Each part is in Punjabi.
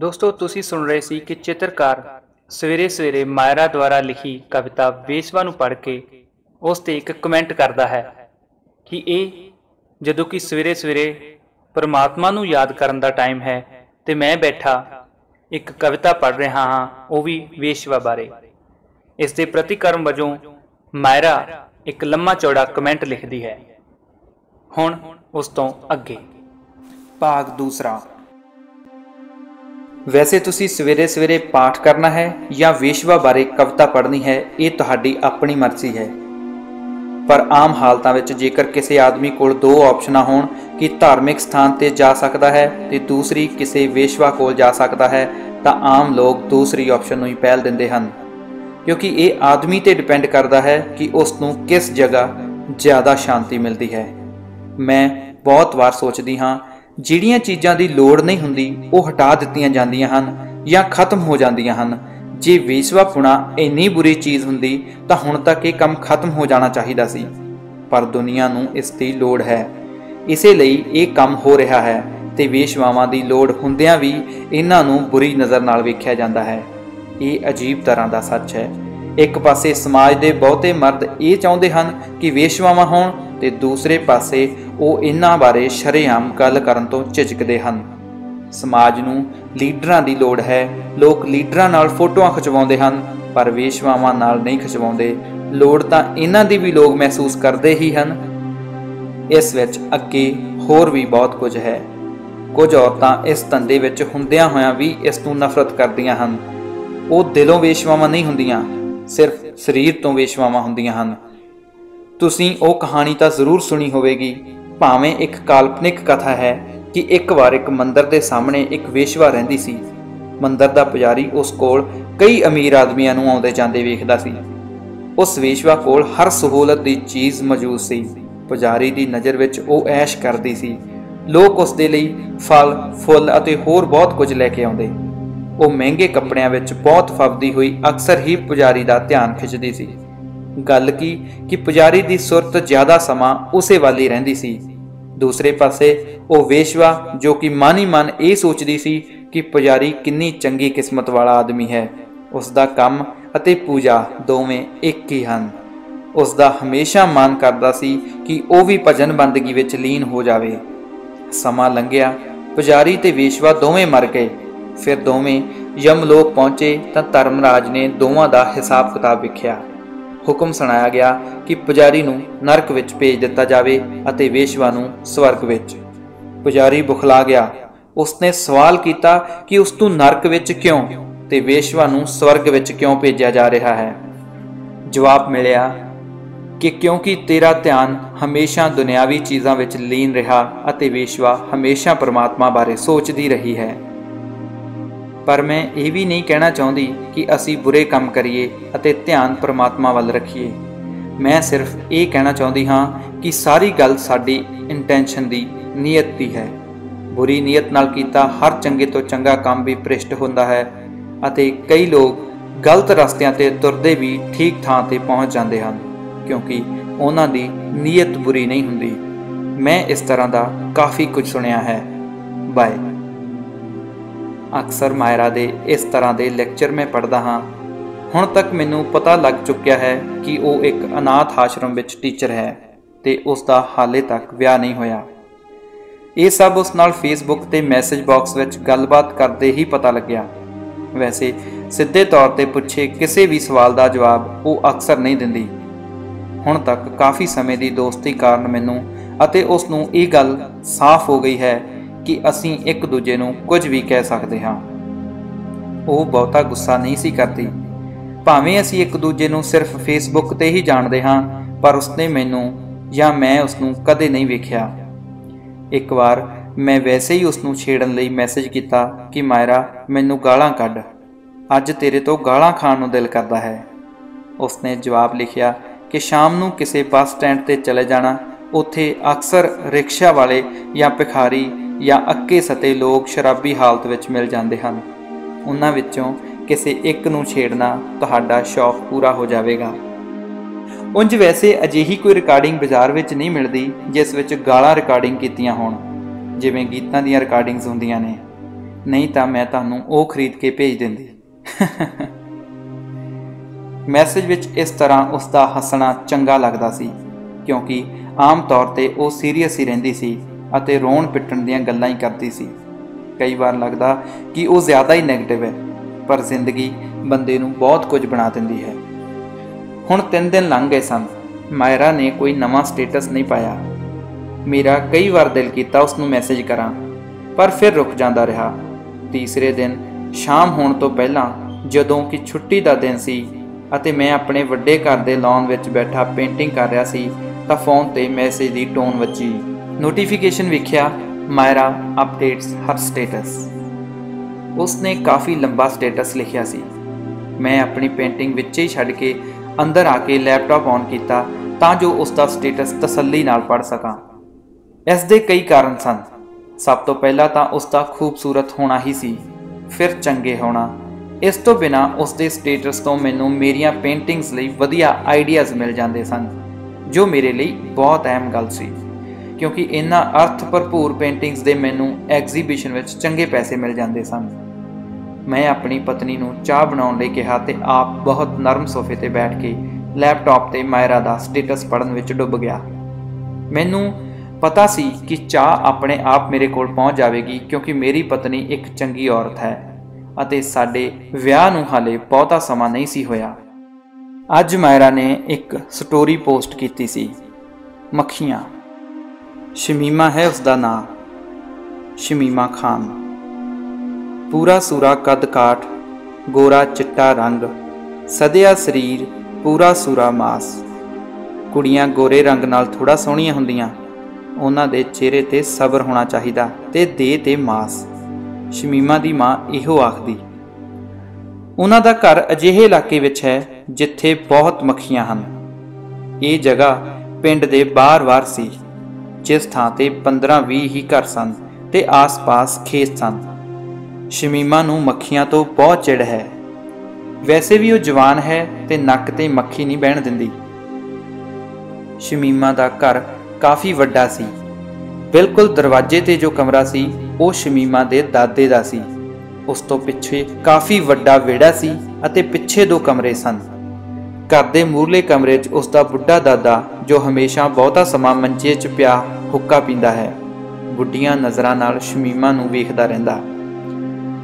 ਦੋਸਤੋ, ਤੁਸੀਂ ਸੁਣ ਰਹੇ ਸੀ ਕਿ ਚਿੱਤਰਕਾਰ ਸਵੇਰੇ ਸਵੇਰੇ ਮਾਇਰਾ ਦੁਆਰਾ ਲਿਖੀ ਕਵਿਤਾ ਵੇਸ਼ਵਾ ਨੂੰ ਪੜ੍ਹ ਕੇ ਉਸ ਤੇ ਇੱਕ ਕਮੈਂਟ ਕਰਦਾ ਹੈ ਕਿ ਇਹ ਜਦੋਂ ਕਿ ਸਵੇਰੇ ਸਵੇਰੇ ਪਰਮਾਤਮਾ ਨੂੰ ਯਾਦ ਕਰਨ ਦਾ ਟਾਈਮ ਹੈ ਤੇ ਮੈਂ ਬੈਠਾ ਇੱਕ ਕਵਿਤਾ ਪੜ੍ਹ ਰਿਹਾ ਹਾਂ, ਉਹ ਵੀ ਵੇਸ਼ਵਾ ਬਾਰੇ। ਇਸ ਦੇ ਪ੍ਰਤੀਕਰਮ ਵਜੋਂ ਮਾਇਰਾ ਇੱਕ ਲੰਮਾ ਚੌੜਾ ਕਮੈਂਟ ਲਿਖਦੀ ਹੈ। ਹੁਣ ਉਸ ਤੋਂ ਅੱਗੇ। ਭਾਗ ਦੂਸਰਾ। ਵੈਸੇ ਤੁਸੀਂ ਸਵੇਰੇ ਸਵੇਰੇ ਪਾਠ ਕਰਨਾ ਹੈ ਜਾਂ ਵੇਸ਼ਵਾ ਬਾਰੇ ਕਵਿਤਾ ਪੜ੍ਹਨੀ ਹੈ, ਇਹ ਤੁਹਾਡੀ ਆਪਣੀ ਮਰਜ਼ੀ ਹੈ। ਪਰ ਆਮ ਹਾਲਤਾਂ ਵਿੱਚ ਜੇਕਰ ਕਿਸੇ ਆਦਮੀ ਕੋਲ ਦੋ ਆਪਸ਼ਨਾਂ ਹੋਣ ਕਿ ਧਾਰਮਿਕ ਸਥਾਨ ਤੇ ਜਾ ਸਕਦਾ ਹੈ ਤੇ ਦੂਸਰੀ ਕਿਸੇ ਵੇਸ਼ਵਾ ਕੋਲ ਜਾ ਸਕਦਾ ਹੈ, ਤਾਂ ਆਮ ਲੋਕ ਦੂਸਰੀ ਆਪਸ਼ਨ ਨੂੰ ਹੀ ਪਹਿਲ ਦਿੰਦੇ ਹਨ। ਕਿਉਂਕਿ ਇਹ ਆਦਮੀ ਤੇ ਡਿਪੈਂਡ ਕਰਦਾ ਹੈ ਕਿ ਉਸ ਨੂੰ ਕਿਸ ਜਗ੍ਹਾ ਜ਼ਿਆਦਾ ਸ਼ਾਂਤੀ ਮਿਲਦੀ ਹੈ। ਮੈਂ ਬਹੁਤ ਵਾਰ ਸੋਚਦੀ ਹਾਂ ਜਿਹੜੀਆਂ ਚੀਜ਼ਾਂ ਦੀ ਲੋੜ ਨਹੀਂ ਹੁੰਦੀ, ਉਹ ਹਟਾ ਦਿੱਤੀਆਂ ਜਾਂਦੀਆਂ ਹਨ ਜਾਂ ਖਤਮ ਹੋ ਜਾਂਦੀਆਂ ਹਨ। ਜੇ ਵੇਸਵਾਪੁਣਾ ਇੰਨੀ ਬੁਰੀ ਚੀਜ਼ ਹੁੰਦੀ, ਤਾਂ ਹੁਣ ਤੱਕ ਇਹ ਕੰਮ ਖਤਮ ਹੋ ਜਾਣਾ ਚਾਹੀਦਾ ਸੀ। ਪਰ ਦੁਨੀਆ ਨੂੰ ਇਸ ਦੀ ਲੋੜ ਹੈ। ਇਸੇ ਲਈ ਇਹ ਕੰਮ ਹੋ ਰਿਹਾ ਹੈ ਤੇ ਵੇਸ਼ਵਾਵਾਂ ਦੀ ਲੋੜ ਹੁੰਦਿਆਂ ਵੀ ਇਹਨਾਂ ਨੂੰ ਬੁਰੀ ਨਜ਼ਰ ਨਾਲ ਵੇਖਿਆ ਜਾਂਦਾ ਹੈ। ਇਹ ਅਜੀਬ ਤਰ੍ਹਾਂ ਦਾ ਸੱਚ ਹੈ। ਇੱਕ ਪਾਸੇ ਸਮਾਜ ਦੇ ਬਹੁਤੇ ਮਰਦ ਇਹ ਚਾਹੁੰਦੇ ਹਨ ਕਿ ਵੇਸ਼ਵਾਵਾਂ ਹੋਣ ਤੇ ਦੂਸਰੇ ਪਾਸੇ ਉਹ ਇਹਨਾਂ ਬਾਰੇ ਸ਼ਰੇਆਮ ਗੱਲ ਕਰਨ ਤੋਂ ਝਿਜਕਦੇ ਹਨ। ਸਮਾਜ ਨੂੰ ਲੀਡਰਾਂ ਦੀ ਲੋੜ ਹੈ। ਲੋਕ ਲੀਡਰਾਂ ਨਾਲ ਫੋਟੋਆਂ ਖਿਚਵਾਉਂਦੇ ਹਨ, ਪਰ ਵੇਸ਼ਵਾਵਾਂ ਨਾਲ ਨਹੀਂ ਖਿਚਵਾਉਂਦੇ। ਲੋੜ ਤਾਂ ਇਹਨਾਂ ਦੀ ਵੀ ਲੋਕ ਮਹਿਸੂਸ ਕਰਦੇ ਹੀ ਹਨ। ਇਸ ਵਿੱਚ ਅੱਗੇ ਹੋਰ ਵੀ ਬਹੁਤ ਕੁਝ ਹੈ। ਕੁਝ ਔਰਤਾਂ ਇਸ ਧੰਦੇ ਵਿੱਚ ਹੁੰਦਿਆਂ ਹੋਇਆਂ ਵੀ ਇਸ ਤੋਂ ਨਫ਼ਰਤ ਕਰਦੀਆਂ ਹਨ। ਉਹ ਦਿਲੋਂ ਵੇਸ਼ਵਾਵਾਂ ਨਹੀਂ ਹੁੰਦੀਆਂ। ਸਿਰਫ ਸਰੀਰ ਤੋਂ ਵੇਸ਼ਵਾਵਾਂ ਹੁੰਦੀਆਂ ਹਨ। ਤੁਸੀਂ ਉਹ ਕਹਾਣੀ ਤਾਂ ਜ਼ਰੂਰ ਸੁਣੀ ਹੋਵੇਗੀ, ਭਾਵੇਂ ਇੱਕ ਕਾਲਪਨਿਕ ਕਥਾ ਹੈ ਕਿ ਇੱਕ ਵਾਰ ਇੱਕ ਮੰਦਰ ਦੇ ਸਾਹਮਣੇ ਇੱਕ ਵੇਸ਼ਵਾ ਰਹਿੰਦੀ ਸੀ। ਮੰਦਰ ਦਾ ਪੁਜਾਰੀ ਉਸ ਕੋਲ ਕਈ ਅਮੀਰ ਆਦਮੀਆਂ ਨੂੰ ਆਉਂਦੇ ਜਾਂਦੇ ਵੇਖਦਾ ਸੀ। ਉਸ ਵੇਸ਼ਵਾ ਕੋਲ ਹਰ ਸਹੂਲਤ ਦੀ ਚੀਜ਼ ਮੌਜੂਦ ਸੀ। ਪੁਜਾਰੀ ਦੀ ਨਜ਼ਰ ਵਿੱਚ ਉਹ ਐਸ਼ ਕਰਦੀ ਸੀ। ਲੋਕ ਉਸ ਦੇ ਲਈ ਫਲ, ਫੁੱਲ ਅਤੇ ਹੋਰ ਬਹੁਤ ਕੁਝ ਲੈ ਕੇ ਆਉਂਦੇ। ਉਹ ਮਹਿੰਗੇ ਕੱਪੜਿਆਂ ਵਿੱਚ ਬਹੁਤ ਫੱਬਦੀ ਹੋਈ ਅਕਸਰ ਹੀ ਪੁਜਾਰੀ ਦਾ ਧਿਆਨ ਖਿੱਚਦੀ ਸੀ। ਗੱਲ ਕੀ ਕਿ ਪੁਜਾਰੀ ਦੀ ਸੁਰਤ ਜ਼ਿਆਦਾ ਸਮਾਂ ਉਸੇ ਵੱਲ ਹੀ ਰਹਿੰਦੀ ਸੀ। ਦੂਸਰੇ ਪਾਸੇ ਉਹ ਵੇਸ਼ਵਾ ਜੋ ਕਿ ਮਨ ਹੀ ਮਨ ਇਹ ਸੋਚਦੀ ਸੀ ਕਿ ਪੁਜਾਰੀ ਕਿੰਨੀ ਚੰਗੀ ਕਿਸਮਤ ਵਾਲਾ ਆਦਮੀ ਹੈ। ਉਸ ਦਾ ਕੰਮ ਅਤੇ ਪੂਜਾ ਦੋਵੇਂ ਇੱਕ ਹੀ ਹਨ। ਉਸ ਦਾ ਹਮੇਸ਼ਾ ਮਨ ਕਰਦਾ ਸੀ ਕਿ ਉਹ ਵੀ ਭਜਨ ਬੰਦਗੀ ਵਿੱਚ ਲੀਨ ਹੋ ਜਾਵੇ। ਸਮਾਂ ਲੰਘਿਆ। ਪੁਜਾਰੀ ਤੇ ਵੇਸ਼ਵਾ ਦੋਵੇਂ ਮਰ ਗਏ। ਫਿਰ ਦੋਵੇਂ ਯਮਲੋਕ ਪਹੁੰਚੇ ਤਾਂ ਧਰਮਰਾਜ ਨੇ ਦੋਵਾਂ ਦਾ ਹਿਸਾਬ ਕਿਤਾਬ ਵਿਖਿਆ। ਹੁਕਮ ਸੁਣਾਇਆ ਗਿਆ ਕਿ ਪੁਜਾਰੀ ਨੂੰ ਨਰਕ ਵਿੱਚ ਭੇਜ ਦਿੱਤਾ ਜਾਵੇ ਅਤੇ ਵੇਸ਼ਵਾ ਨੂੰ ਸਵਰਗ ਵਿੱਚ। ਪੁਜਾਰੀ ਬੁਖਲਾ ਗਿਆ। ਉਸਨੇ ਸਵਾਲ ਕੀਤਾ ਕਿ ਉਸ ਨੂੰ ਨਰਕ ਵਿੱਚ ਕਿਉਂ ਤੇ ਵੇਸ਼ਵਾ ਨੂੰ ਸਵਰਗ ਵਿੱਚ ਕਿਉਂ ਭੇਜਿਆ ਜਾ ਰਿਹਾ ਹੈ? ਜਵਾਬ ਮਿਲਿਆ ਕਿ ਕਿਉਂਕਿ ਤੇਰਾ ਧਿਆਨ ਹਮੇਸ਼ਾ ਦੁਨਿਆਵੀ ਚੀਜ਼ਾਂ ਵਿੱਚ ਲੀਨ ਰਿਹਾ ਅਤੇ ਵੇਸ਼ਵਾ ਹਮੇਸ਼ਾ ਪਰਮਾਤਮਾ ਬਾਰੇ ਸੋਚਦੀ ਰਹੀ ਹੈ। ਪਰ ਮੈਂ ਇਹ ਵੀ ਨਹੀਂ ਕਹਿਣਾ ਚਾਹੁੰਦੀ ਕਿ ਅਸੀਂ ਬੁਰੇ ਕੰਮ ਕਰੀਏ ਅਤੇ ਧਿਆਨ ਪਰਮਾਤਮਾ ਵੱਲ ਰੱਖੀਏ। ਮੈਂ ਸਿਰਫ ਇਹ ਕਹਿਣਾ ਚਾਹੁੰਦੀ ਹਾਂ ਕਿ ਸਾਰੀ ਗੱਲ ਸਾਡੀ ਇੰਟੈਂਸ਼ਨ ਦੀ ਨੀਅਤ ਦੀ ਹੈ। ਬੁਰੀ ਨੀਅਤ ਨਾਲ ਕੀਤਾ ਹਰ ਚੰਗੇ ਤੋਂ ਚੰਗਾ ਕੰਮ ਵੀ ਭ੍ਰਿਸ਼ਟ ਹੁੰਦਾ ਹੈ ਅਤੇ ਕਈ ਲੋਕ ਗਲਤ ਰਸਤਿਆਂ ਤੇ ਤੁਰਦੇ ਵੀ ਠੀਕ ਥਾਂ ਤੇ ਪਹੁੰਚ ਜਾਂਦੇ ਹਨ, ਕਿਉਂਕਿ ਉਹਨਾਂ ਦੀ ਨੀਅਤ ਬੁਰੀ ਨਹੀਂ ਹੁੰਦੀ। ਮੈਂ ਇਸ ਤਰ੍ਹਾਂ ਦਾ ਕਾਫੀ ਕੁਝ ਸੁਣਿਆ ਹੈ। ਬਾਏ ਅਕਸਰ ਮਾਇਰਾ ਦੇ ਇਸ ਤਰ੍ਹਾਂ ਦੇ ਲੈਕਚਰ ਮੈਂ ਪੜ੍ਹਦਾ ਹਾਂ। ਹੁਣ ਤੱਕ ਮੈਨੂੰ ਪਤਾ ਲੱਗ ਚੁੱਕਿਆ ਹੈ ਕਿ ਉਹ ਇੱਕ ਅਨਾਥ ਆਸ਼ਰਮ ਵਿੱਚ ਟੀਚਰ ਹੈ ਤੇ ਉਸ ਦਾ ਹਾਲੇ ਤੱਕ ਵਿਆਹ ਨਹੀਂ ਹੋਇਆ। ਇਹ ਸਭ ਉਸ ਨਾਲ ਫੇਸਬੁੱਕ ਤੇ ਮੈਸੇਜ ਬਾਕਸ ਵਿੱਚ ਗੱਲਬਾਤ ਕਰਦੇ ਹੀ ਪਤਾ ਲੱਗਿਆ। ਵੈਸੇ ਸਿੱਧੇ ਤੌਰ ਤੇ ਪੁੱਛੇ ਕਿਸੇ ਵੀ ਸਵਾਲ ਦਾ ਜਵਾਬ ਉਹ ਅਕਸਰ ਨਹੀਂ ਦਿੰਦੀ। ਹੁਣ ਤੱਕ ਕਾਫੀ ਸਮੇਂ ਦੀ ਦੋਸਤੀ ਕਾਰਨ ਮੈਨੂੰ ਅਤੇ ਉਸ ਨੂੰ ਇਹ ਗੱਲ ਸਾਫ਼ ਹੋ ਗਈ ਹੈ ਕਿ ਅਸੀਂ ਇੱਕ ਦੂਜੇ ਨੂੰ ਕੁਝ ਵੀ ਕਹਿ ਸਕਦੇ ਹਾਂ। ਉਹ ਬਹੁਤਾ ਗੁੱਸਾ ਨਹੀਂ ਸੀ ਕਰਦੀ। ਭਾਵੇਂ ਅਸੀਂ ਇੱਕ ਦੂਜੇ ਨੂੰ ਸਿਰਫ ਫੇਸਬੁੱਕ ਤੇ ਹੀ ਜਾਣਦੇ ਹਾਂ, ਪਰ ਉਸਨੇ ਮੈਨੂੰ ਜਾਂ ਮੈਂ ਉਸ ਨੂੰ ਕਦੇ ਨਹੀਂ ਵੇਖਿਆ। ਇੱਕ ਵਾਰ ਮੈਂ ਵੈਸੇ ਹੀ ਉਸ ਨੂੰ ਛੇੜਨ ਲਈ ਮੈਸੇਜ ਕੀਤਾ ਕਿ, ਮਾਇਰਾ, ਮੈਨੂੰ ਗਾਲਾਂ ਕੱਢ। ਅੱਜ ਤੇਰੇ ਤੋਂ ਗਾਲਾਂ ਖਾਣ ਨੂੰ ਦਿਲ ਕਰਦਾ ਹੈ। ਉਸਨੇ ਜਵਾਬ ਲਿਖਿਆ ਕਿ ਸ਼ਾਮ ਨੂੰ ਕਿਸੇ ਬੱਸ ਸਟੈਂਡ ਤੇ ਚਲੇ ਜਾਣਾ, ਉੱਥੇ ਅਕਸਰ ਰਿਕਸ਼ਾ ਵਾਲੇ ਜਾਂ ਭਿਖਾਰੀ ਜਾਂ ਅੱਕੇ ਸਤੇ ਲੋਕ ਸ਼ਰਾਬੀ ਹਾਲਤ ਵਿੱਚ ਮਿਲ ਜਾਂਦੇ ਹਨ। ਉਹਨਾਂ ਵਿੱਚੋਂ ਕਿਸੇ ਇੱਕ ਨੂੰ ਛੇੜਨਾ ਤੁਹਾਡਾ ਸ਼ੌਕ ਪੂਰਾ ਹੋ ਜਾਵੇਗਾ। ਉਂਝ ਵੈਸੇ ਅਜਿਹੀ ਕੋਈ ਰਿਕਾਰਡਿੰਗ ਬਾਜ਼ਾਰ ਵਿੱਚ ਨਹੀਂ ਮਿਲਦੀ, ਜਿਸ ਵਿੱਚ ਗਾਲਾਂ ਰਿਕਾਰਡਿੰਗ ਕੀਤੀਆਂ ਹੋਣ, ਜਿਵੇਂ ਗੀਤਾਂ ਦੀਆਂ ਰਿਕਾਰਡਿੰਗਸ ਹੁੰਦੀਆਂ ਨੇ। ਨਹੀਂ ਤਾਂ ਮੈਂ ਤੁਹਾਨੂੰ ਉਹ ਖਰੀਦ ਕੇ ਭੇਜ ਦਿੰਦੀ। ਮੈਸੇਜ ਵਿੱਚ ਇਸ ਤਰ੍ਹਾਂ ਉਸ ਦਾ ਹੱਸਣਾ ਚੰਗਾ ਲੱਗਦਾ ਸੀ, ਕਿਉਂਕਿ ਆਮ ਤੌਰ ਤੇ ਉਹ ਸੀਰੀਅਸ ਹੀ ਰਹਿੰਦੀ ਸੀ ਅਤੇ ਰੋਣ ਪਿੱਟਣ ਦੀਆਂ ਗੱਲਾਂ ਹੀ ਕਰਦੀ ਸੀ। ਕਈ ਵਾਰ ਲੱਗਦਾ ਕਿ ਉਹ ਜ਼ਿਆਦਾ ਹੀ 네ਗੇਟਿਵ ਹੈ, ਪਰ ਜ਼ਿੰਦਗੀ ਬੰਦੇ ਨੂੰ ਬਹੁਤ ਕੁਝ ਬਣਾ ਦਿੰਦੀ ਹੈ। ਹੁਣ 3 ਦਿਨ ਲੰਘ ਗਏ ਸਨ। ਮਾਇਰਾ ਨੇ ਕੋਈ ਨਵਾਂ ਸਟੇਟਸ ਨਹੀਂ ਪਾਇਆ। ਮੇਰਾ ਕਈ ਵਾਰ ਦਿਲ ਕੀਤਾ ਉਸ ਨੂੰ ਮੈਸੇਜ ਕਰਾਂ, ਪਰ ਫਿਰ ਰੁਕ ਜਾਂਦਾ ਰਿਹਾ। ਤੀਸਰੇ ਦਿਨ ਸ਼ਾਮ ਹੋਣ ਤੋਂ ਪਹਿਲਾਂ ਜਦੋਂ ਕਿ ਛੁੱਟੀ ਦਾ ਦਿਨ ਸੀ ਅਤੇ ਮੈਂ ਆਪਣੇ ਵੱਡੇ ਘਰ ਦੇ ਲੌਨ ਵਿੱਚ ਬੈਠਾ ਪੇਂਟਿੰਗ ਕਰ ਰਿਹਾ ਸੀ, ਤਾਂ ਫੋਨ ਤੇ ਮੈਸੇਜ ਦੀ ਟੋਨ ਵੱਜੀ। ਨੋਟੀਫਿਕੇਸ਼ਨ ਵੇਖਿਆ, ਮਾਇਰਾ ਅਪਡੇਟਸ ਹਰ ਸਟੇਟਸ ਉਸਨੇ ਕਾਫੀ ਲੰਬਾ ਸਟੇਟਸ ਲਿਖਿਆ ਸੀ। ਮੈਂ ਆਪਣੀ ਪੇਂਟਿੰਗ ਵਿੱਚ ਹੀ ਛੱਡ ਕੇ ਅੰਦਰ ਆ ਕੇ ਲੈਪਟਾਪ ਔਨ ਕੀਤਾ ਤਾਂ ਜੋ ਉਸ ਦਾ ਸਟੇਟਸ ਤਸੱਲੀ ਨਾਲ ਪੜ੍ਹ ਸਕਾਂ। ਇਸ ਦੇ ਕਈ ਕਾਰਨ ਸਨ। ਸਭ ਤੋਂ ਪਹਿਲਾਂ ਤਾਂ ਉਸ ਦਾ ਖੂਬਸੂਰਤ ਹੋਣਾ ਹੀ ਸੀ, ਫਿਰ ਚੰਗੇ ਹੋਣਾ। ਇਸ ਤੋਂ ਬਿਨਾ ਉਸ ਦੇ ਸਟੇਟਸ ਤੋਂ ਮੈਨੂੰ ਮੇਰੀਆਂ ਪੇਂਟਿੰਗਸ ਲਈ ਵਧੀਆ ਆਈਡੀਆਜ਼ ਮਿਲ ਜਾਂਦੇ ਸਨ, ਜੋ ਮੇਰੇ ਲਈ ਬਹੁਤ ਅਹਿਮ ਗੱਲ ਸੀ। ਕਿਉਂਕਿ ਇਹਨਾਂ ਅਰਥ ਭਰਪੂਰ ਪੇਂਟਿੰਗਸ ਦੇ ਮੈਨੂੰ ਐਗਜ਼ੀਬਿਸ਼ਨ ਵਿੱਚ ਚੰਗੇ ਪੈਸੇ ਮਿਲ ਜਾਂਦੇ ਸਨ। ਮੈਂ ਆਪਣੀ ਪਤਨੀ ਨੂੰ ਚਾਹ ਬਣਾਉਣ ਲਈ ਕਿਹਾ ਤੇ ਆਪ ਬਹੁਤ ਨਰਮ ਸੋਫੇ ਤੇ ਬੈਠ ਕੇ ਲੈਪਟਾਪ ਤੇ ਮਾਇਰਾ ਦਾ ਸਟੇਟਸ ਪੜਨ ਵਿੱਚ ਡੁੱਬ ਗਿਆ। ਮੈਨੂੰ ਪਤਾ ਸੀ ਕਿ ਚਾਹ ਆਪਣੇ ਆਪ ਮੇਰੇ ਕੋਲ ਪਹੁੰਚ ਜਾਵੇਗੀ ਕਿਉਂਕਿ ਮੇਰੀ ਪਤਨੀ ਇੱਕ ਚੰਗੀ ਔਰਤ ਹੈ ਅਤੇ ਸਾਡੇ ਵਿਆਹ ਨੂੰ ਹਾਲੇ ਬਹੁਤਾ ਸਮਾਂ ਨਹੀਂ ਸੀ ਹੋਇਆ। ਅੱਜ ਮਾਇਰਾ ਨੇ ਇੱਕ ਸਟੋਰੀ ਪੋਸਟ ਕੀਤੀ ਸੀ, ਮੱਖੀਆਂ। ਸ਼ਮੀਮਾ ਹੈ ਉਸ ਦਾ ਨਾਮ ਸ਼ਮੀਮਾ ਖਾਨ। ਪੂਰਾ ਸੂਰਾ ਕੱਦ ਕਾਠ, ਗੋਰਾ ਚਿੱਟਾ ਰੰਗ, ਸਦਿਆ ਸਰੀਰ, ਪੂਰਾ ਸੂਰਾ ਮਾਸ। ਕੁੜੀਆਂ ਗੋਰੇ ਰੰਗ ਨਾਲ ਥੋੜਾ ਸੋਹਣੀਆਂ ਹੁੰਦੀਆਂ, ਉਹਨਾਂ ਦੇ ਚਿਹਰੇ ਤੇ ਸਬਰ ਹੋਣਾ ਚਾਹੀਦਾ ਤੇ ਦੇਹ ਤੇ ਮਾਸ। ਸ਼ਮੀਮਾ ਦੀ ਮਾਂ ਇਹੋ ਆਖਦੀ, ਉਹਨਾਂ ਦਾ ਘਰ ਅਜਿਹੇ ਇਲਾਕੇ ਵਿੱਚ ਹੈ ਜਿੱਥੇ ਬਹੁਤ ਮੱਖੀਆਂ ਹਨ। ਇਹ ਜਗ੍ਹਾ ਪਿੰਡ ਦੇ ਬਾਹਰ-ਬਾਹਰ ਸੀ। ਜਿਸ ਥਾਂ ਤੇ 15-20 ਹੀ ਘਰ ਸਨ ਤੇ ਆਸ-ਪਾਸ ਖੇਤ ਸਨ। ਸ਼ਮੀਮਾ ਨੂੰ ਮੱਖੀਆਂ ਤੋਂ ਬਹੁਤ ਚਿੜ ਹੈ। ਵੈਸੇ ਵੀ ਉਹ ਜਵਾਨ ਹੈ ਤੇ ਨੱਕ ਤੇ ਮੱਖੀ ਨਹੀਂ ਬਹਿਣ ਦਿੰਦੀ। ਸ਼ਮੀਮਾ ਦਾ ਘਰ ਕਾਫੀ ਵੱਡਾ ਸੀ। ਬਿਲਕੁਲ ਦਰਵਾਜ਼ੇ ਤੇ ਜੋ ਕਮਰਾ ਸੀ, ਉਹ ਸ਼ਮੀਮਾ ਦੇ ਦਾਦੇ ਦਾ ਸੀ। ਉਸ ਤੋਂ ਪਿੱਛੇ ਕਾਫੀ ਵੱਡਾ ਵਿਹੜਾ ਸੀ ਅਤੇ ਪਿੱਛੇ ਦੋ ਕਮਰੇ ਸਨ। ਘਰ ਦੇ ਮੂਰਲੇ ਕਮਰੇ 'ਚ ਉਸ ਦਾ ਬੁੱਢਾ ਦਾਦਾ ਜੋ ਹਮੇਸ਼ਾ ਬਹੁਤਾ ਸਮਾਂ ਮੰਜੇ 'ਚ ਪਿਆ ਹੁੱਕਾ ਪੀਂਦਾ ਹੈ, ਬੁੱਢੀਆਂ ਨਜ਼ਰਾਂ ਨਾਲ ਸ਼ਮੀਮਾ ਨੂੰ ਵੇਖਦਾ ਰਹਿੰਦਾ।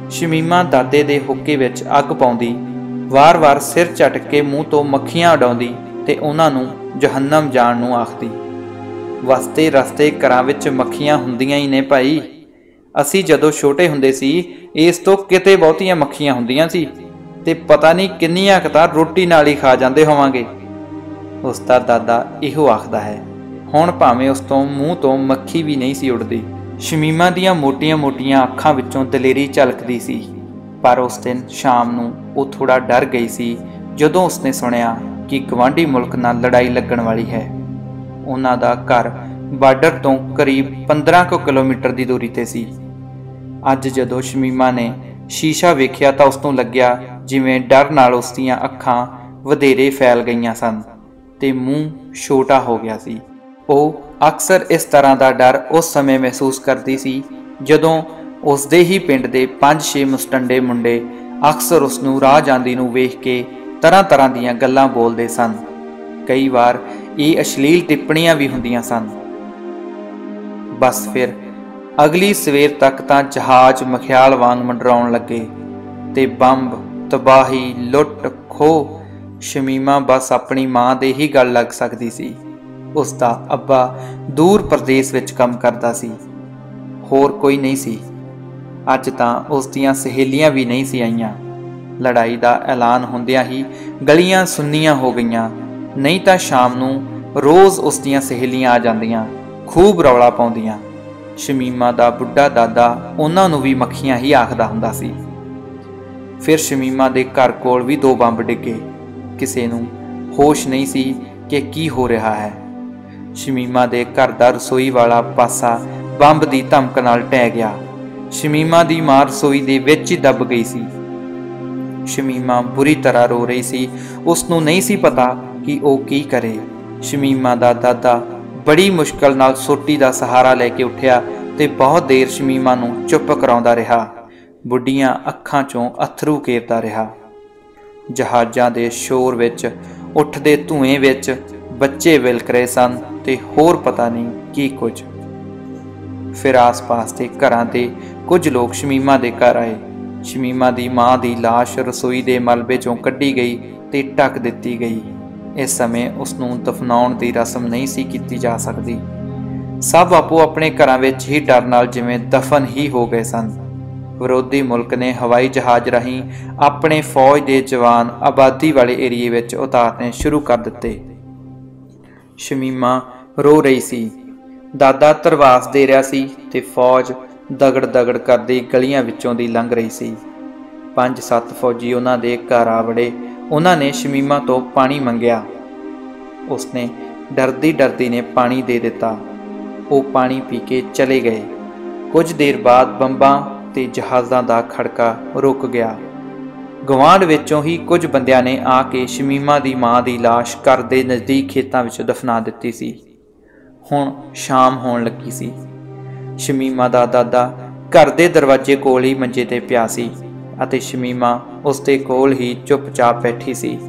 ਸ਼ਮੀਮਾ ਦਾਦੇ ਦੇ ਹੁੱਕੇ ਵਿੱਚ ਅੱਗ ਪਾਉਂਦੀ, ਵਾਰ-ਵਾਰ ਸਿਰ ਝਟਕ ਕੇ ਮੂੰਹ ਤੋਂ ਮੱਖੀਆਂ ਉਡਾਉਂਦੀ ਤੇ ਉਹਨਾਂ ਨੂੰ ਜਹੰਨਮ ਜਾਣ ਨੂੰ ਆਖਦੀ। ਵਸਤੇ ਰਸਤੇ ਘਰਾਂ ਵਿੱਚ ਮੱਖੀਆਂ ਹੁੰਦੀਆਂ ਹੀ ਨੇ ਭਾਈ। ਅਸੀਂ ਜਦੋਂ ਛੋਟੇ ਹੁੰਦੇ ਸੀ, ਇਸ ਤੋਂ ਕਿਤੇ ਬਹੁਤੀਆਂ ਮੱਖੀਆਂ ਹੁੰਦੀਆਂ ਸੀ ਤੇ ਪਤਾ ਨਹੀਂ ਕਿੰਨੀਆਂ ਕਤਾਰ ਰੋਟੀ ਨਾਲ ਹੀ ਖਾ ਜਾਂਦੇ ਹੋਵਾਂਗੇ। ਉਸ ਦਾ ਦਾਦਾ ਇਹੋ ਆਖਦਾ ਹੈ, ਹੁਣ ਭਾਵੇਂ ਉਸ ਤੋਂ ਮੂੰਹ ਤੋਂ ਮੱਖੀ ਵੀ ਨਹੀਂ ਸੀ ਉੱਡਦੀ। ਸ਼ਮੀਮਾ ਦੀਆਂ ਮੋਟੀਆਂ-ਮੋਟੀਆਂ ਅੱਖਾਂ ਵਿੱਚੋਂ ਦਲੇਰੀ ਝਲਕਦੀ ਸੀ, ਪਰ ਉਸ ਦਿਨ ਸ਼ਾਮ ਨੂੰ ਉਹ ਥੋੜਾ ਡਰ ਗਈ ਸੀ, ਜਦੋਂ ਉਸਨੇ ਸੁਣਿਆ ਕਿ ਗਵਾਂਢੀ ਮੁਲਕ ਨਾਲ ਲੜਾਈ ਲੱਗਣ ਵਾਲੀ ਹੈ। ਉਹਨਾਂ ਦਾ ਘਰ ਬਾਰਡਰ ਤੋਂ ਕਰੀਬ 15 ਕੁ ਕਿਲੋਮੀਟਰ ਦੀ ਦੂਰੀ ਤੇ ਸੀ। ਅੱਜ ਜਦੋਂ ਸ਼ਮੀਮਾ ਨੇ ਸ਼ੀਸ਼ਾ ਵੇਖਿਆ ਤਾਂ ਉਸ ਤੋਂ ਲੱਗਿਆ ਜਿਵੇਂ ਡਰ ਨਾਲ ਉਸ ਦੀਆਂ ਅੱਖਾਂ ਵਧੇਰੇ ਫੈਲ ਗਈਆਂ ਸਨ। ਤੇ ਮੂੰਹ ਛੋਟਾ ਹੋ ਗਿਆ ਸੀ। ਉਹ ਅਕਸਰ ਇਸ ਤਰ੍ਹਾਂ ਦਾ ਡਰ ਉਸ ਸਮੇਂ ਮਹਿਸੂਸ ਕਰਦੀ ਸੀ, ਜਦੋਂ ਉਸ ਦੇ ਹੀ ਪਿੰਡ ਦੇ 5-6 ਮੁਸਟੰਡੇ ਮੁੰਡੇ ਅਕਸਰ ਉਸ ਨੂੰ ਰਾਹ ਜਾਂਦੀ ਨੂੰ ਵੇਖ ਕੇ ਤਰ੍ਹਾਂ-ਤਰ੍ਹਾਂ ਦੀਆਂ ਗੱਲਾਂ ਬੋਲਦੇ ਸਨ। ਕਈ ਵਾਰ ਇਹ ਅਸ਼ਲੀਲ ਟਿੱਪਣੀਆਂ ਵੀ ਹੁੰਦੀਆਂ ਸਨ। ਬਸ ਫਿਰ ਅਗਲੀ ਸਵੇਰ ਤੱਕ ਤਾਂ ਜਹਾਜ਼ ਮਖਿਆਲ ਵਾਂਗ ਮੰਡਰਾਉਣ ਲੱਗੇ ਤੇ ਬੰਬ, ਤਬਾਹੀ, ਲੁੱਟ ਖੋ ਸ਼ਮੀਮਾ ਬਸ ਆਪਣੀ ਮਾਂ ਦੇ ਹੀ ਗੱਲ ਲੱਗ ਸਕਦੀ ਸੀ। ਉਸ ਦਾ ਅੱਬਾ ਦੂਰ ਪ੍ਰਦੇਸ਼ ਵਿੱਚ ਕੰਮ ਕਰਦਾ ਸੀ। ਹੋਰ ਕੋਈ ਨਹੀਂ ਸੀ। ਅੱਜ ਤਾਂ ਉਸ ਦੀਆਂ ਸਹੇਲੀਆਂ ਵੀ ਨਹੀਂ ਸੀ ਆਈਆਂ। ਲੜਾਈ ਦਾ ਐਲਾਨ ਹੁੰਦਿਆਂ ਹੀ ਗਲੀਆਂ ਸੁੰਨੀਆਂ ਹੋ ਗਈਆਂ। ਨਹੀਂ ਤਾਂ ਸ਼ਾਮ ਨੂੰ ਰੋਜ਼ ਉਸ ਦੀਆਂ ਸਹੇਲੀਆਂ ਆ ਜਾਂਦੀਆਂ, ਖੂਬ ਰੌਲਾ ਪਾਉਂਦੀਆਂ। ਸ਼ਮੀਮਾ ਦਾ ਬੁੱਢਾ ਦਾਦਾ ਉਹਨਾਂ ਨੂੰ ਵੀ ਮੱਖੀਆਂ ਹੀ ਆਖਦਾ ਹੁੰਦਾ ਸੀ। ਫਿਰ ਸ਼ਮੀਮਾ ਦੇ ਘਰ ਕੋਲ ਵੀ ਦੋ ਬੰਬ ਡਿੱਗੇ। ਕਿਸੇ ਨੂੰ ਹੋਸ਼ ਨਹੀਂ ਸੀ ਕਿ ਕੀ ਹੋ ਰਿਹਾ ਹੈ। ਸ਼ਮੀਮਾ ਦੇ ਘਰ ਦਾ ਰਸੋਈ ਵਾਲਾ ਪਾਸਾ ਬੰਬ ਦੀ ਧਮਕ ਨਾਲ ਟਹਿ ਗਿਆ। ਸ਼ਮੀਮਾ ਦੀ ਮਾਂ ਰਸੋਈ ਦੇ ਵਿੱਚ ਹੀ ਦੱਬ ਗਈ ਸੀ। ਸ਼ਮੀਮਾ ਬੁਰੀ ਤਰ੍ਹਾਂ ਰੋ ਰਹੀ ਸੀ। ਉਸ ਨੂੰ ਨਹੀਂ ਸੀ ਪਤਾ ਕਿ ਉਹ ਕੀ ਕਰੇ। ਸ਼ਮੀਮਾ ਦਾ ਦਾਦਾ ਬੜੀ ਮੁਸ਼ਕਲ ਨਾਲ ਸੋਟੀ ਦਾ ਸਹਾਰਾ ਲੈ ਕੇ ਉੱਠਿਆ ਤੇ ਬਹੁਤ ਦੇਰ ਸ਼ਮੀਮਾ ਨੂੰ ਚੁੱਪ ਕਰਾਉਂਦਾ ਰਿਹਾ। ਬੁੱਢੀਆਂ ਅੱਖਾਂ 'ਚੋਂ ਅਥਰੂ ਕੇਰਦਾ ਰਿਹਾ। ਜਹਾਜ਼ਾਂ ਦੇ ਸ਼ੋਰ ਵਿੱਚ, ਉੱਠਦੇ ਧੂਏ ਵਿੱਚ ਬੱਚੇ ਵਿਲਕ ਰਹੇ ਸਨ ਤੇ ਹੋਰ ਪਤਾ ਨਹੀਂ ਕੀ ਕੁਝ। ਫਿਰ ਆਸ-ਪਾਸ ਦੇ ਘਰਾਂ ਦੇ ਕੁਝ ਲੋਕ ਸ਼ਮੀਮਾ ਦੇ ਘਰ ਆਏ। ਸ਼ਮੀਮਾ ਦੀ ਮਾਂ ਦੀ লাশ ਰਸੋਈ ਦੇ ਮਲਬੇ 'ਚੋਂ ਕੱਢੀ ਗਈ ਤੇ ਢੱਕ ਦਿੱਤੀ ਗਈ। ਇਸ ਸਮੇਂ ਉਸ ਨੂੰ ਦਫਨਾਉਣ ਦੀ ਰਸਮ ਨਹੀਂ ਸੀ ਕੀਤੀ ਜਾ ਸਕਦੀ। ਸਭ ਆਪੋ ਆਪਣੇ ਘਰਾਂ ਵਿੱਚ ਹੀ ਡਰ ਨਾਲ ਜਿਵੇਂ ਦਫਨ ਹੀ ਹੋ ਗਏ ਸਨ। ਵਿਰੋਧੀ ਮੁਲਕ ਨੇ ਹਵਾਈ ਜਹਾਜ਼ ਰਾਹੀਂ ਆਪਣੇ ਫੌਜ ਦੇ ਜਵਾਨ ਆਬਾਦੀ ਵਾਲੇ ਏਰੀਏ ਵਿੱਚ ਉਤਾਰਨੇ ਸ਼ੁਰੂ ਕਰ ਦਿੱਤੇ। ਸ਼ਮੀਮਾ ਰੋ ਰਹੀ ਸੀ। ਦਾਦਾ ਤਰਵਾਸ ਦੇ ਰਿਹਾ ਸੀ ਤੇ ਫੌਜ ਦਗੜ ਦਗੜ ਕਰਦੀ ਗਲੀਆਂ ਵਿੱਚੋਂ ਦੀ ਲੰਘ ਰਹੀ ਸੀ। ਪੰਜ ਸੱਤ ਫੌਜੀ ਉਹਨਾਂ ਦੇ ਘਰ ਆ ਵੜੇ। ਉਹਨਾਂ ਨੇ ਸ਼ਮੀਮਾ ਤੋਂ ਪਾਣੀ ਮੰਗਿਆ। ਉਸਨੇ ਡਰਦੀ ਡਰਦੀ ਨੇ ਪਾਣੀ ਦੇ ਦਿੱਤਾ। ਉਹ ਪਾਣੀ ਪੀ ਕੇ ਚਲੇ ਗਏ। ਕੁਝ ਦੇਰ ਬਾਅਦ ਬੰਬਾਂ ਤੇ ਜਹਾਜ਼ਾਂ ਦਾ ਖੜਕਾ ਰੁਕ ਗਿਆ। ਗਵਾਂਡ ਵਿੱਚੋਂ ਹੀ ਕੁਝ ਬੰਦਿਆਂ ਨੇ ਆ ਕੇ ਸ਼ਮੀਮਾ ਦੀ ਮਾਂ ਦੀ লাশ ਘਰ ਦੇ ਨਜ਼ਦੀਕ ਖੇਤਾਂ ਵਿੱਚ ਦਫਨਾ ਦਿੱਤੀ ਸੀ। ਹੁਣ ਸ਼ਾਮ ਹੋਣ ਲੱਗੀ ਸੀ। ਸ਼ਮੀਮਾ ਦਾ ਦਾਦਾ ਘਰ ਦੇ ਦਰਵਾਜ਼ੇ ਕੋਲ ਹੀ ਮੰਜੇ ਤੇ ਪਿਆ ਸੀ ਅਤੇ ਸ਼ਮੀਮਾ ਉਸ ਦੇ ਕੋਲ ਹੀ ਚੁੱਪਚਾਪ ਬੈਠੀ ਸੀ।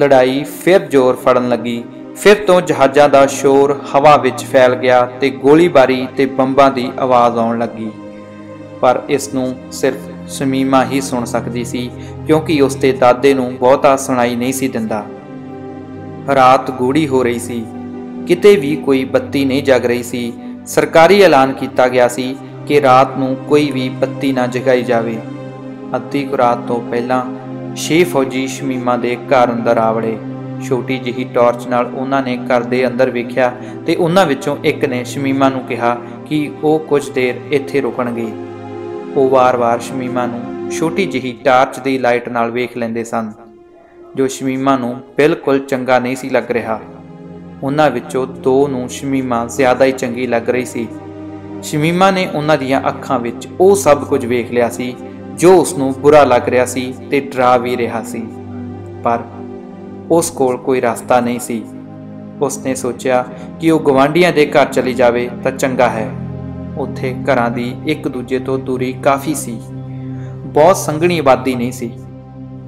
ਲੜਾਈ ਫਿਰ ਜ਼ੋਰ ਫੜਨ ਲੱਗੀ। ਫਿਰ ਤੋਂ ਜਹਾਜ਼ਾਂ ਦਾ ਸ਼ੋਰ ਹਵਾ ਵਿੱਚ ਫੈਲ ਗਿਆ ਤੇ ਗੋਲੀਬਾਰੀ ਤੇ ਬੰਬਾਂ ਦੀ ਆਵਾਜ਼ ਆਉਣ ਲੱਗੀ। ਪਰ ਇਸ ਨੂੰ ਸਿਰਫ ਸ਼ਮੀਮਾ ਹੀ ਸੁਣ ਸਕਦੀ ਸੀ, ਕਿਉਂਕਿ ਉਸ ਦੇ ਦਾਦੇ ਨੂੰ ਬਹੁਤਾ ਸੁਣਾਈ ਨਹੀਂ ਸੀ ਦਿੰਦਾ। ਰਾਤ ਗੂੜੀ ਹੋ ਰਹੀ ਸੀ। ਕਿਤੇ ਵੀ ਕੋਈ ਬੱਤੀ ਨਹੀਂ ਜਗ ਰਹੀ ਸੀ। ਸਰਕਾਰੀ ਐਲਾਨ ਕੀਤਾ ਗਿਆ ਸੀ ਕਿ ਰਾਤ ਨੂੰ ਕੋਈ ਵੀ ਬੱਤੀ ਨਾ ਜਗਾਈ ਜਾਵੇ। ਅੱਧੀ ਕੁ ਰਾਤ ਤੋਂ ਪਹਿਲਾਂ ਛੇ ਫੌਜੀ ਸ਼ਮੀਮਾ ਦੇ ਘਰ ਅੰਦਰ ਆਵੜੇ ਛੋਟੀ ਜਿਹੀ ਟਾਰਚ ਨਾਲ ਉਹਨਾਂ ਨੇ ਘਰ ਦੇ ਅੰਦਰ ਵੇਖਿਆ ਤੇ ਉਹਨਾਂ ਵਿੱਚੋਂ ਇੱਕ ਨੇ ਸ਼ਮੀਮਾ ਨੂੰ ਕਿਹਾ ਕਿ ਉਹ ਕੁਝ ਦੇਰ ਇੱਥੇ ਰੁਕਣਗੇ। ਉਹ ਵਾਰ-ਵਾਰ ਸ਼ਮੀਮਾ ਨੂੰ ਛੋਟੀ ਜਿਹੀ ਟਾਰਚ ਦੀ ਲਾਈਟ ਨਾਲ ਵੇਖ ਲੈਂਦੇ ਸਨ, ਜੋ ਸ਼ਮੀਮਾ ਨੂੰ ਬਿਲਕੁਲ ਚੰਗਾ ਨਹੀਂ ਸੀ ਲੱਗ ਰਿਹਾ। ਉਹਨਾਂ ਵਿੱਚੋਂ ਦੋ ਨੂੰ ਸ਼ਮੀਮਾ ਜ਼ਿਆਦਾ ਹੀ ਚੰਗੀ ਲੱਗ ਰਹੀ ਸੀ। ਸ਼ਮੀਮਾ ਨੇ ਉਹਨਾਂ ਦੀਆਂ ਅੱਖਾਂ ਵਿੱਚ ਉਹ ਸਭ ਕੁਝ ਵੇਖ ਲਿਆ ਸੀ, ਜੋ ਉਸ ਨੂੰ ਬੁਰਾ ਲੱਗ ਰਿਹਾ ਸੀ ਤੇ ਡਰਾ ਵੀ ਰਿਹਾ ਸੀ। ਪਰ ਉਸ ਕੋਲ ਕੋਈ ਰਸਤਾ ਨਹੀਂ ਸੀ। ਉਸਨੇ ਸੋਚਿਆ ਕਿ ਉਹ ਗਵਾਂਡੀਆਂ ਦੇ ਘਰ ਚਲੀ ਜਾਵੇ ਤਾਂ ਚੰਗਾ ਹੈ। ਉੱਥੇ ਘਰਾਂ ਦੀ ਇੱਕ ਦੂਜੇ ਤੋਂ ਦੂਰੀ ਕਾਫੀ ਸੀ। ਬਹੁਤ ਸੰਘਣੀ ਆਬਾਦੀ ਨਹੀਂ ਸੀ,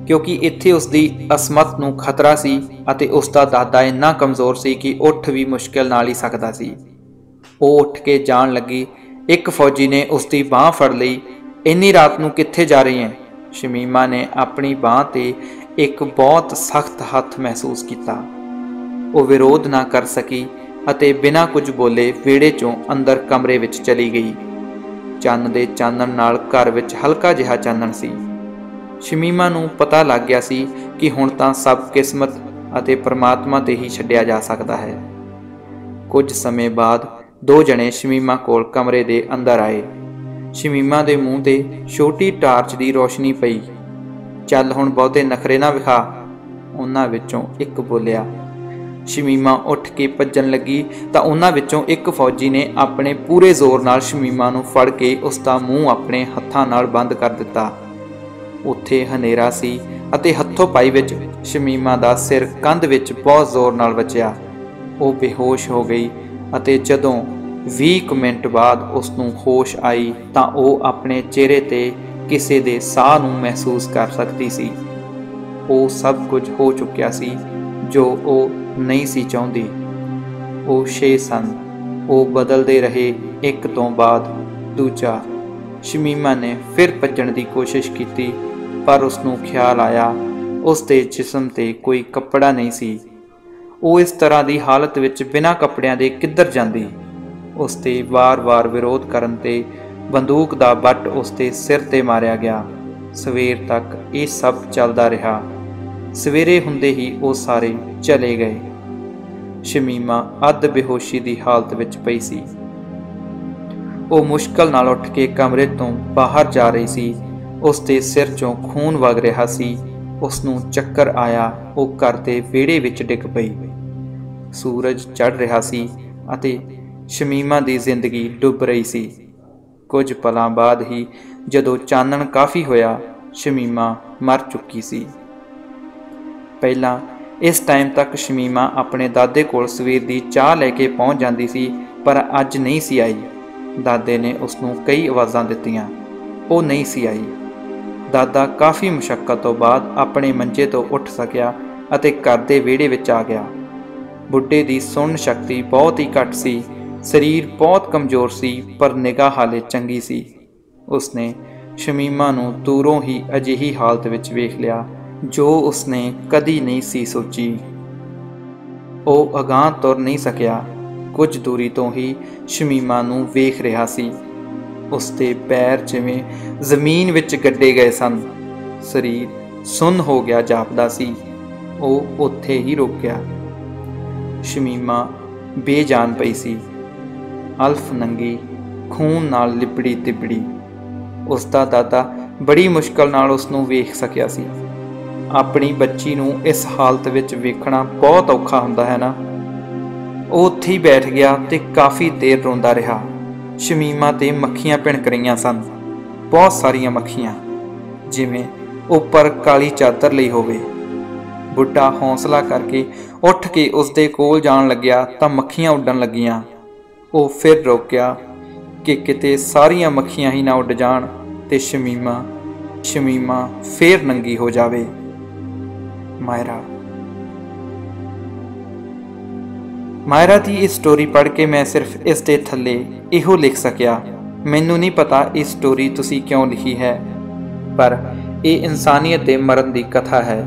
ਕਿਉਂਕਿ ਇੱਥੇ ਉਸ ਦੀ ਅਸਮਤ ਨੂੰ ਖਤਰਾ ਸੀ ਅਤੇ ਉਸ ਦਾ ਦਾਦਾ ਇੰਨਾ ਕਮਜ਼ੋਰ ਸੀ ਕਿ ਉੱਠ ਵੀ ਮੁਸ਼ਕਿਲ ਨਾਲ ਹੀ ਸਕਦਾ ਸੀ। ਉਹ ਉੱਠ ਕੇ ਜਾਣ ਲੱਗੀ, ਇੱਕ ਫੌਜੀ ਨੇ ਉਸ ਦੀ ਬਾਹ ਫੜ ਲਈ, ਇੰਨੀ ਰਾਤ ਨੂੰ ਕਿੱਥੇ ਜਾ ਰਹੀ ਹੈ? ਸ਼ਮੀਮਾ ਨੇ ਆਪਣੀ ਬਾਹ ਤੇ ਇੱਕ ਬਹੁਤ ਸਖਤ ਹੱਥ ਮਹਿਸੂਸ ਕੀਤਾ। ਉਹ ਵਿਰੋਧ ਨਾ ਕਰ ਸਕੀ ਅਤੇ ਬਿਨਾਂ ਕੁਝ ਬੋਲੇ ਵਿਹੜੇ ਚੋਂ ਅੰਦਰ ਕਮਰੇ ਵਿੱਚ ਚਲੀ ਗਈ। ਚੰਨ ਦੇ ਚਾਨਣ ਨਾਲ ਘਰ ਵਿੱਚ ਹਲਕਾ ਜਿਹਾ ਚਾਨਣ ਸੀ। ਸ਼ਮੀਮਾ ਨੂੰ ਪਤਾ ਲੱਗ ਗਿਆ ਸੀ ਕਿ ਹੁਣ ਤਾਂ ਸਭ ਕਿਸਮਤ ਅਤੇ ਪਰਮਾਤਮਾ ਤੇ ਹੀ ਛੱਡਿਆ ਜਾ ਸਕਦਾ ਹੈ। ਕੁਝ ਸਮੇਂ ਬਾਅਦ ਦੋ ਜਣੇ ਸ਼ਮੀਮਾ ਕੋਲ ਕਮਰੇ ਦੇ ਅੰਦਰ ਆਏ। ਸ਼ਮੀਮਾ ਦੇ ਮੂੰਹ ਤੇ ਛੋਟੀ ਟਾਰਚ ਦੀ ਰੋਸ਼ਨੀ ਪਈ। ਚੱਲ ਹੁਣ ਬਹੁਤੇ ਨਖਰੇ ਨਾ ਵਿਖਾ, ਉਹਨਾਂ ਵਿੱਚੋਂ ਇੱਕ ਬੋਲਿਆ। ਸ਼ਮੀਮਾ ਉੱਠ ਕੇ ਭੱਜਣ ਲੱਗੀ ਤਾਂ ਉਹਨਾਂ ਵਿੱਚੋਂ ਇੱਕ ਫੌਜੀ ਨੇ ਆਪਣੇ ਪੂਰੇ ਜ਼ੋਰ ਨਾਲ ਸ਼ਮੀਮਾ ਨੂੰ ਫੜ ਕੇ ਉਸ ਦਾ ਮੂੰਹ ਆਪਣੇ ਹੱਥਾਂ ਨਾਲ ਬੰਦ ਕਰ ਦਿੱਤਾ। ਉੱਥੇ ਹਨੇਰਾ ਸੀ ਅਤੇ ਹੱਥੋਂ ਪਾਈ ਵਿੱਚ ਸ਼ਮੀਮਾ ਦਾ ਸਿਰ ਕੰਧ ਵਿੱਚ ਬਹੁਤ ਜ਼ੋਰ ਨਾਲ ਵੱਜਿਆ। ਉਹ ਬੇਹੋਸ਼ ਹੋ ਗਈ ਅਤੇ ਜਦੋਂ 20 ਮਿੰਟ ਬਾਅਦ ਉਸ ਨੂੰ ਹੋਸ਼ ਆਈ ਤਾਂ ਉਹ ਆਪਣੇ ਚਿਹਰੇ ਤੇ ਕਿਸੇ ਦੇ ਸਾਹ ਨੂੰ ਮਹਿਸੂਸ ਕਰ ਸਕਦੀ ਸੀ। ਉਹ ਸਭ ਕੁਝ ਹੋ ਚੁੱਕਿਆ ਸੀ ਜੋ ਉਹ ਨਹੀਂ ਸੀ ਚਾਹੁੰਦੀ। ਉਹ ਛੇ ਸਨ। ਉਹ ਬਦਲਦੇ ਰਹੇ ਇੱਕ ਤੋਂ ਬਾਅਦ। ਦੂਜਾ ਸ਼ਮੀਮਾ ਨੇ ਫਿਰ ਭੱਜਣ ਦੀ ਕੋਸ਼ਿਸ਼ ਕੀਤੀ, ਪਰ ਉਸ ਨੂੰ ਖਿਆਲ ਆਇਆ ਉਸ ਦੇ ਜਿਸਮ ਤੇ ਕੋਈ ਕੱਪੜਾ ਨਹੀਂ ਸੀ। ਉਹ ਇਸ ਤਰ੍ਹਾਂ ਦੀ ਹਾਲਤ ਵਿੱਚ ਬਿਨਾਂ ਕੱਪੜਿਆਂ ਦੇ ਕਿੱਧਰ ਜਾਂਦੀ? ਉਸ ਤੇ ਵਾਰ-ਵਾਰ ਵਿਰੋਧ ਕਰਨ ਤੇ ਬੰਦੂਕ ਦਾ ਬੱਟ ਉਸ ਦੇ ਸਿਰ ਤੇ ਮਾਰਿਆ ਗਿਆ। ਸਵੇਰ ਤੱਕ ਇਹ ਸਭ ਚੱਲਦਾ ਰਿਹਾ। ਸਵੇਰੇ ਹੁੰਦੇ ਹੀ ਉਹ ਸਾਰੇ ਚਲੇ ਗਏ। ਸ਼ਮੀਮਾ ਅੱਧ ਬੇਹੋਸ਼ੀ ਦੀ ਹਾਲਤ ਵਿੱਚ ਪਈ ਸੀ। ਉਹ ਮੁਸ਼ਕਲ ਨਾਲ ਉੱਠ ਕੇ ਕਮਰੇ ਤੋਂ ਬਾਹਰ ਜਾ ਰਹੀ ਸੀ। ਉਸ ਦੇ ਸਿਰ 'ਚੋਂ ਖੂਨ ਵਗ ਰਿਹਾ ਸੀ। ਉਸ ਨੂੰ ਚੱਕਰ ਆਇਆ, ਉਹ ਘਰ ਦੇ ਵਿਹੜੇ ਵਿੱਚ ਡਿੱਗ ਪਈ। ਸੂਰਜ ਚੜ ਰਿਹਾ ਸੀ ਅਤੇ ਸ਼ਮੀਮਾ ਦੀ ਜ਼ਿੰਦਗੀ ਡੁੱਬ ਰਹੀ ਸੀ। ਕੁਝ ਪਲਾਂ ਬਾਅਦ ਹੀ ਜਦੋਂ ਚਾਨਣ ਕਾਫੀ ਹੋਇਆ, ਸ਼ਮੀਮਾ ਮਰ ਚੁੱਕੀ ਸੀ। ਪਹਿਲਾਂ ਇਸ ਟਾਈਮ ਤੱਕ ਸ਼ਮੀਮਾ ਆਪਣੇ ਦਾਦੇ ਕੋਲ ਸਵੇਰ ਦੀ ਚਾਹ ਲੈ ਕੇ ਪਹੁੰਚ ਜਾਂਦੀ ਸੀ, ਪਰ ਅੱਜ ਨਹੀਂ ਸੀ ਆਈ। ਦਾਦੇ ਨੇ ਉਸ ਨੂੰ ਕਈ ਆਵਾਜ਼ਾਂ ਦਿੱਤੀਆਂ। ਉਹ ਨਹੀਂ ਸੀ ਆਈ। ਦਾਦਾ ਕਾਫੀ ਮੁਸ਼ਕਲ ਤੋਂ ਬਾਅਦ ਆਪਣੇ ਮੰਜੇ ਤੋਂ ਉੱਠ ਸਕਿਆ ਅਤੇ ਘਰ ਦੇ ਵਿਹੜੇ ਵਿੱਚ ਆ ਗਿਆ। ਬੁੱਢੇ ਦੀ ਸੁਣਨ ਸ਼ਕਤੀ ਬਹੁਤ ਹੀ ਘੱਟ ਸੀ। ਸਰੀਰ ਬਹੁਤ ਕਮਜ਼ੋਰ ਸੀ, ਪਰ ਨਿਗਾਹ ਹਾਲੇ ਚੰਗੀ ਸੀ। ਉਸਨੇ ਸ਼ਮੀਮਾ ਨੂੰ ਦੂਰੋਂ ਹੀ ਅਜਿਹੀ ਹਾਲਤ ਵਿੱਚ ਵੇਖ ਲਿਆ ਜੋ ਉਸਨੇ ਕਦੀ ਨਹੀਂ ਸੀ ਸੋਚੀ। ਉਹ ਅਗਾਂਹ ਤੁਰ ਨਹੀਂ ਸਕਿਆ। ਕੁਝ ਦੂਰੀ ਤੋਂ ਹੀ ਸ਼ਮੀਮਾ ਨੂੰ ਵੇਖ ਰਿਹਾ ਸੀ। ਉਸਦੇ ਪੈਰ ਜਿਵੇਂ ਜ਼ਮੀਨ ਵਿੱਚ ਗੱਡੇ ਗਏ ਸਨ। ਸਰੀਰ ਸੁੰਨ ਹੋ ਗਿਆ, ਜਾਪਦਾ ਸੀ। ਉਹ ਉੱਥੇ ਹੀ ਰੁਕ ਗਿਆ। ਸ਼ਮੀਮਾ ਬੇਜਾਨ ਪਈ ਸੀ। ਅਲਫ ਨੰਗੀ, ਖੂਨ ਨਾਲ ਲਿਪੜੀ ਤਿਪੜੀ ਉਸ ਦਾ ਦਾਦਾ ਬੜੀ ਮੁਸ਼ਕਲ ਨਾਲ ਉਸ ਨੂੰ ਵੇਖ ਸਕਿਆ ਸੀ। ਆਪਣੀ ਬੱਚੀ ਨੂੰ ਇਸ ਹਾਲਤ ਵਿੱਚ ਵੇਖਣਾ ਬਹੁਤ ਔਖਾ ਹੁੰਦਾ ਹੈ ਨਾ? ਉਹ ਉੱਥੇ ਹੀ ਬੈਠ ਗਿਆ ਤੇ ਕਾਫੀ ਦੇਰ ਰੋਂਦਾ ਰਿਹਾ। ਸ਼ਮੀਮਾ ਤੇ ਮੱਖੀਆਂ ਭਿਣਕ ਰਹੀਆਂ ਸਨ। ਬਹੁਤ ਸਾਰੀਆਂ ਮੱਖੀਆਂ, ਜਿਵੇਂ ਉੱਪਰ ਕਾਲੀ ਚਾਦਰ ਲਈ ਹੋਵੇ। ਬੁੱਢਾ ਹੌਸਲਾ ਕਰਕੇ ਉੱਠ ਕੇ ਉਸ ਦੇ ਕੋਲ ਜਾਣ ਲੱਗਿਆ ਤਾਂ ਮੱਖੀਆਂ ਉੱਡਣ ਲੱਗੀਆਂ। ਉਹ ਫਿਰ ਰੋਕਿਆ ਕਿ ਕਿਤੇ ਸਾਰੀਆਂ ਮੱਖੀਆਂ ਹੀ ਨਾ ਉੱਡ ਜਾਣ ਤੇ ਸ਼ਮੀਮਾ ਸ਼ਮੀਮਾ ਫੇਰ ਨੰਗੀ ਹੋ ਜਾਵੇ। ਮਾਇਰਾ। ਮਾਇਰਾ ਦੀ ਇਹ ਸਟੋਰੀ ਪੜ੍ਹ ਕੇ ਮੈਂ ਸਿਰਫ ਇਸ ਦੇ ਥੱਲੇ ਇਹੋ ਲਿਖ ਸਕਿਆ, ਮੈਨੂੰ ਨਹੀਂ ਪਤਾ ਇਹ ਸਟੋਰੀ ਤੁਸੀਂ ਕਿਉਂ ਲਿਖੀ ਹੈ, ਪਰ ਇਹ ਇਨਸਾਨੀਅਤ ਦੇ ਮਰਨ ਦੀ ਕਥਾ ਹੈ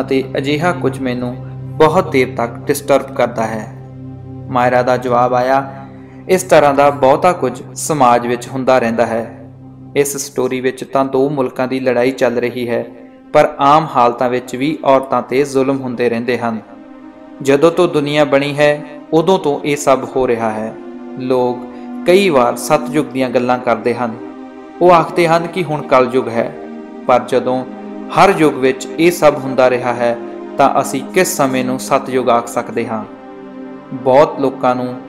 ਅਤੇ ਅਜਿਹਾ ਕੁਝ ਮੈਨੂੰ ਬਹੁਤ ਦੇਰ ਤੱਕ ਡਿਸਟਰਬ ਕਰਦਾ ਹੈ। ਮਾਇਰਾ ਦਾ ਜਵਾਬ ਆਇਆ, ਇਸ ਤਰ੍ਹਾਂ ਦਾ ਬਹੁਤਾ ਕੁਝ ਸਮਾਜ ਵਿੱਚ ਹੁੰਦਾ ਰਹਿੰਦਾ ਹੈ। ਇਸ ਸਟੋਰੀ ਵਿੱਚ ਤਾਂ ਦੋ ਮੁਲਕਾਂ ਦੀ ਲੜਾਈ ਚੱਲ ਰਹੀ ਹੈ ਪਰ ਆਮ ਹਾਲਤਾਂ ਵਿੱਚ ਵੀ ਔਰਤਾਂ ਤੇ ਜ਼ੁਲਮ ਹੁੰਦੇ ਰਹਿੰਦੇ ਹਨ। ਜਦੋਂ ਤੋਂ ਦੁਨੀਆ ਬਣੀ ਹੈ, ਉਦੋਂ ਤੋਂ ਇਹ ਸਭ ਹੋ ਰਿਹਾ ਹੈ। ਲੋਕ ਕਈ ਵਾਰ ਸਤਜੁਗ ਦੀਆਂ ਗੱਲਾਂ ਕਰਦੇ ਹਨ। ਉਹ ਆਖਦੇ ਹਨ ਕਿ ਹੁਣ ਕਲਯੁਗ ਹੈ, ਪਰ ਜਦੋਂ ਹਰ ਯੁੱਗ ਵਿੱਚ ਇਹ ਸਭ ਹੁੰਦਾ ਰਿਹਾ ਹੈ, ਤਾਂ ਅਸੀਂ ਕਿਸ ਸਮੇਂ ਨੂੰ ਸਤਜੁਗ ਆਖ ਸਕਦੇ ਹਾਂ? ਬਹੁਤ ਲੋਕਾਂ ਨੂੰ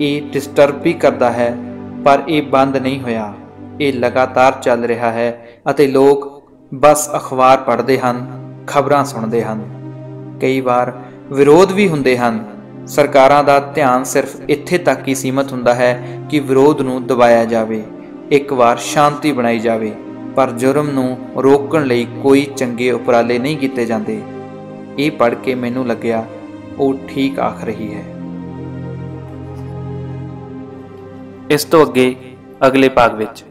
ਇਹ ਡਿਸਟਰਬ ਵੀ ਕਰਦਾ ਹੈ, ਪਰ ਇਹ ਬੰਦ ਨਹੀਂ ਹੋਇਆ। ਇਹ ਲਗਾਤਾਰ ਚੱਲ ਰਿਹਾ ਹੈ ਅਤੇ ਲੋਕ ਬਸ ਅਖਬਾਰ ਪੜ੍ਹਦੇ ਹਨ, ਖਬਰਾਂ ਸੁਣਦੇ ਹਨ। ਕਈ ਵਾਰ ਵਿਰੋਧ ਵੀ ਹੁੰਦੇ ਹਨ। ਸਰਕਾਰਾਂ ਦਾ ਧਿਆਨ ਸਿਰਫ ਇੱਥੇ ਤੱਕ ਹੀ ਸੀਮਤ ਹੁੰਦਾ ਹੈ ਕਿ ਵਿਰੋਧ ਨੂੰ ਦਬਾਇਆ ਜਾਵੇ, ਇੱਕ ਵਾਰ ਸ਼ਾਂਤੀ ਬਣਾਈ ਜਾਵੇ, ਪਰ ਜੁਰਮ ਨੂੰ ਰੋਕਣ ਲਈ ਕੋਈ ਚੰਗੇ ਉਪਰਾਲੇ ਨਹੀਂ ਕੀਤੇ ਜਾਂਦੇ। ਇਹ ਪੜ੍ਹ ਕੇ ਮੈਨੂੰ ਲੱਗਿਆ, ਉਹ ਠੀਕ ਆਖ ਰਹੀ ਹੈ। ਇਸ ਤੋਂ ਅੱਗੇ ਅਗਲੇ ਭਾਗ ਵਿੱਚ